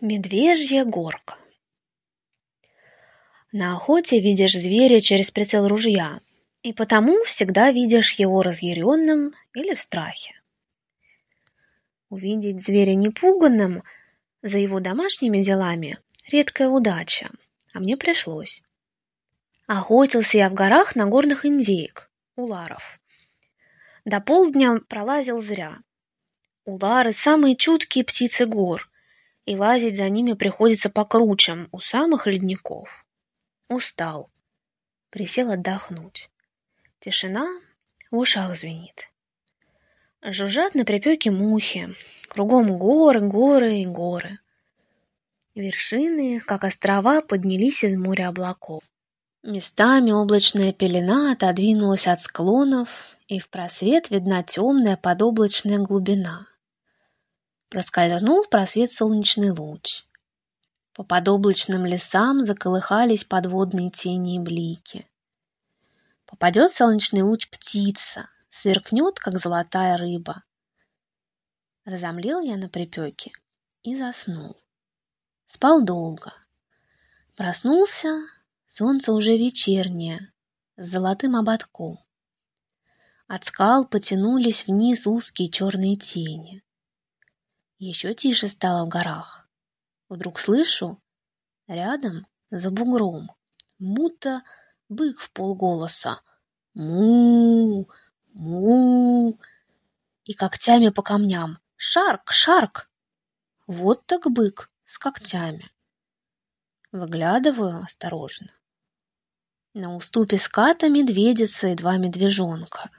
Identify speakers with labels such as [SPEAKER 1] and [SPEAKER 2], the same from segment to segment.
[SPEAKER 1] Медвежья горка. На охоте видишь зверя через прицел ружья, и потому всегда видишь его разъяренным или в страхе. Увидеть зверя непуганным за его домашними делами — редкая удача, а мне пришлось. Охотился я в горах на горных индеек, уларов. До полдня пролазил зря. Улары — самые чуткие птицы гор — и лазить за ними приходится по кручам у самых ледников. Устал. Присел отдохнуть. Тишина в ушах звенит. Жужжат на припеке мухи. Кругом горы, горы и горы. Вершины, как острова, поднялись из моря облаков. Местами облачная пелена отодвинулась от склонов, и в просвет видна темная подоблачная глубина проскользнул в просвет солнечный луч. По подоблачным лесам заколыхались подводные тени и блики. Попадет солнечный луч птица, сверкнет, как золотая рыба. Разомлел я на припеке и заснул. Спал долго. Проснулся, солнце уже вечернее, с золотым ободком. От скал потянулись вниз узкие черные тени. Еще тише стало в горах. Вдруг слышу, рядом, за бугром, будто бык в полголоса. му му И когтями по камням. Шарк, шарк! Вот так бык с когтями. Выглядываю осторожно. На уступе ската медведица и два медвежонка.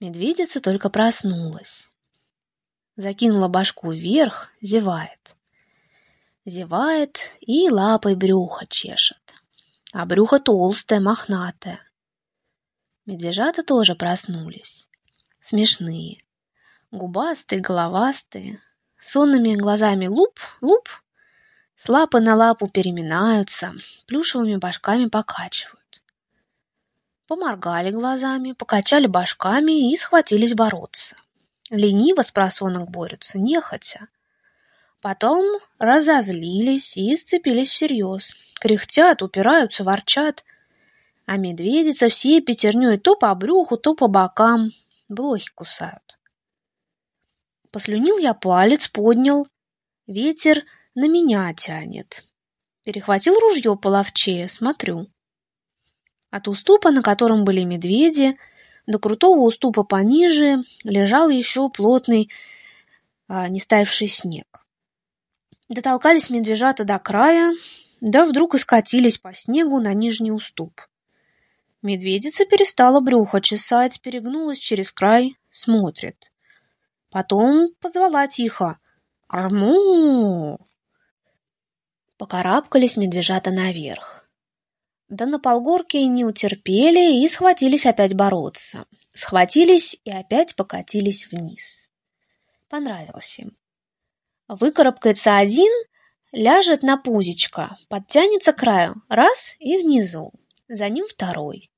[SPEAKER 1] Медведица только проснулась закинула башку вверх, зевает. Зевает и лапой брюхо чешет. А брюхо толстое, мохнатое. Медвежата тоже проснулись. Смешные. Губастые, головастые. Сонными глазами луп, луп. С лапы на лапу переминаются, плюшевыми башками покачивают. Поморгали глазами, покачали башками и схватились бороться. Лениво с просонок борются, нехотя. Потом разозлились и сцепились всерьез. Кряхтят, упираются, ворчат. А медведица все пятерней то по брюху, то по бокам. Блохи кусают. Послюнил я палец, поднял. Ветер на меня тянет. Перехватил ружье половчее, смотрю. От уступа, на котором были медведи, до крутого уступа пониже лежал еще плотный, а, не стаивший снег. Дотолкались медвежата до края, да вдруг и скатились по снегу на нижний уступ. Медведица перестала брюхо чесать, перегнулась через край, смотрит. Потом позвала тихо «Арму!». Покарабкались медвежата наверх. Да на полгорке не утерпели и схватились опять бороться. Схватились и опять покатились вниз. Понравилось им. Выкарабкается один, ляжет на пузечко, подтянется к краю, раз и внизу. За ним второй.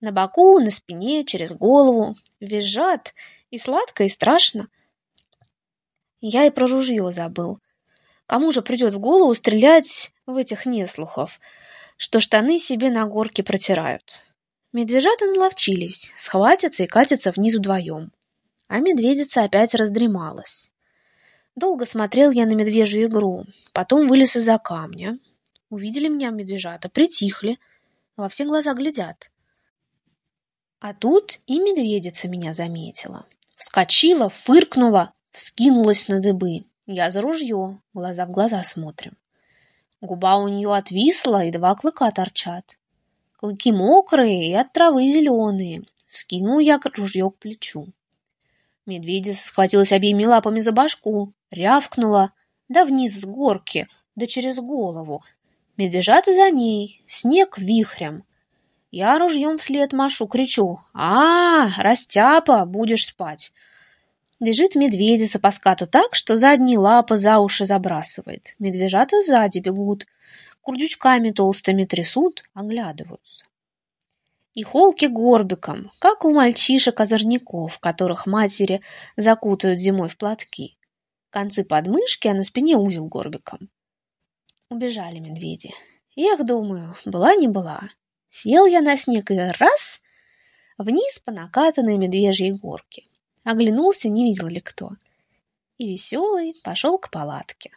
[SPEAKER 1] На боку, на спине, через голову. Визжат, и сладко, и страшно. Я и про ружье забыл. Кому же придет в голову стрелять в этих неслухов? Что штаны себе на горке протирают. Медвежата наловчились, схватятся и катятся вниз вдвоем. А медведица опять раздремалась. Долго смотрел я на медвежью игру, потом вылез из-за камня. Увидели меня медвежата, притихли, во все глаза глядят. А тут и медведица меня заметила. Вскочила, фыркнула, вскинулась на дыбы. Я за ружье, глаза в глаза смотрим. Губа у нее отвисла, и два клыка торчат. Клыки мокрые и от травы зеленые. Вскинул я ружье к плечу. Медведица схватилась обеими лапами за башку, рявкнула, да вниз с горки, да через голову. Медвежата за ней, снег вихрем. Я ружьем вслед машу, кричу. «А, растяпа, будешь спать!» Бежит медведица по скату так, что задние лапы за уши забрасывает. Медвежата сзади бегут, курдючками толстыми трясут, оглядываются. И холки горбиком, как у мальчишек-озорников, которых матери закутают зимой в платки. Концы подмышки, а на спине узел горбиком. Убежали медведи. Эх, думаю, была не была. Сел я на снег и раз — вниз по накатанной медвежьей горке. Оглянулся, не видел ли кто. И веселый пошел к палатке.